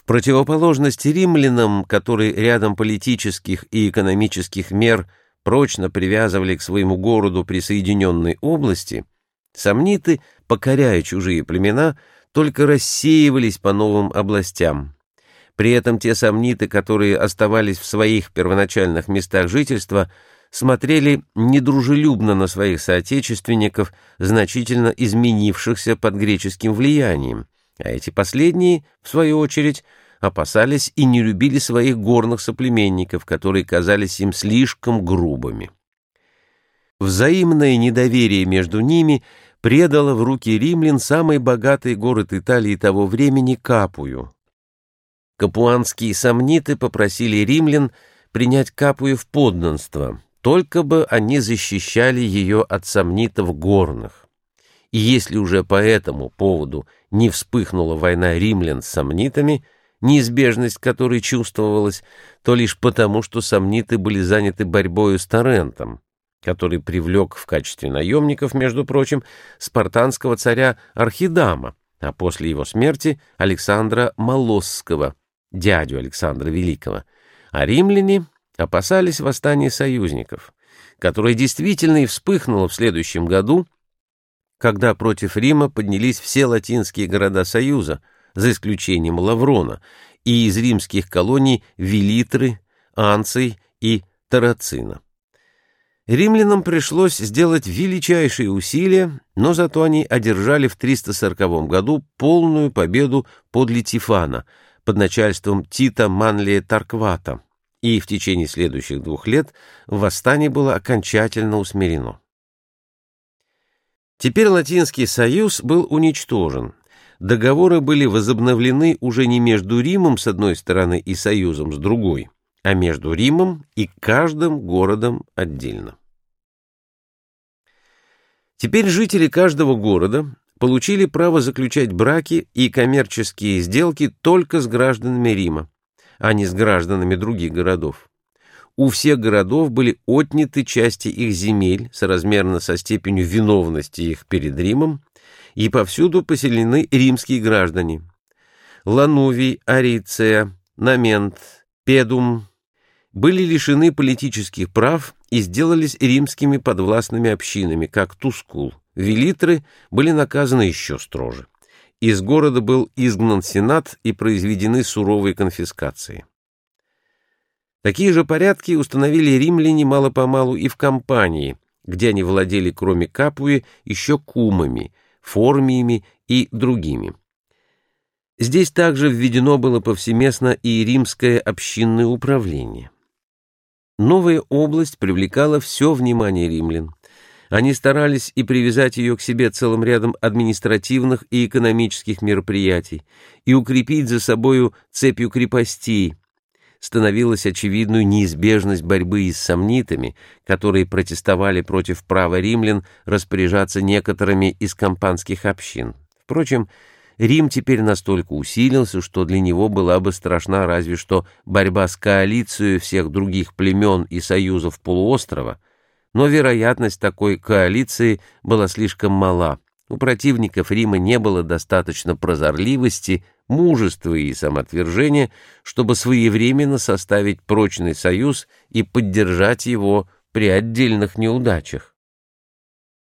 В противоположность римлянам, которые рядом политических и экономических мер прочно привязывали к своему городу присоединенной области, сомниты, покоряя чужие племена, только рассеивались по новым областям. При этом те сомниты, которые оставались в своих первоначальных местах жительства, смотрели недружелюбно на своих соотечественников, значительно изменившихся под греческим влиянием, а эти последние, в свою очередь, опасались и не любили своих горных соплеменников, которые казались им слишком грубыми. Взаимное недоверие между ними предало в руки римлян самый богатый город Италии того времени Капую. Капуанские сомниты попросили римлян принять Капую в подданство, только бы они защищали ее от сомнитов горных. И если уже по этому поводу не вспыхнула война римлян с сомнитами, неизбежность которой чувствовалась, то лишь потому, что сомниты были заняты борьбою с Торрентом, который привлек в качестве наемников, между прочим, спартанского царя Архидама, а после его смерти Александра Молосского, дядю Александра Великого, а римляне опасались восстания союзников, которое действительно и вспыхнуло в следующем году, когда против Рима поднялись все латинские города Союза, за исключением Лаврона, и из римских колоний Велитры, Анций и Тарацина. Римлянам пришлось сделать величайшие усилия, но зато они одержали в 340 году полную победу под Литифана под начальством Тита Манлия Тарквата, и в течение следующих двух лет восстание было окончательно усмирено. Теперь Латинский союз был уничтожен. Договоры были возобновлены уже не между Римом с одной стороны и союзом с другой, а между Римом и каждым городом отдельно. Теперь жители каждого города получили право заключать браки и коммерческие сделки только с гражданами Рима, а не с гражданами других городов. У всех городов были отняты части их земель соразмерно со степенью виновности их перед Римом, и повсюду поселены римские граждане. Ланувий, Ариция, Намент, Педум были лишены политических прав и сделались римскими подвластными общинами, как Тускул. Велитры были наказаны еще строже. Из города был изгнан сенат и произведены суровые конфискации. Такие же порядки установили римляне мало-помалу и в Кампании, где они владели, кроме Капуи, еще кумами, формиями и другими. Здесь также введено было повсеместно и римское общинное управление. Новая область привлекала все внимание римлян. Они старались и привязать ее к себе целым рядом административных и экономических мероприятий, и укрепить за собою цепью крепостей. Становилась очевидной неизбежность борьбы и с сомнитами, которые протестовали против права римлян распоряжаться некоторыми из компанских общин. Впрочем, Рим теперь настолько усилился, что для него была бы страшна разве что борьба с коалицией всех других племен и союзов полуострова — но вероятность такой коалиции была слишком мала. У противников Рима не было достаточно прозорливости, мужества и самоотвержения, чтобы своевременно составить прочный союз и поддержать его при отдельных неудачах.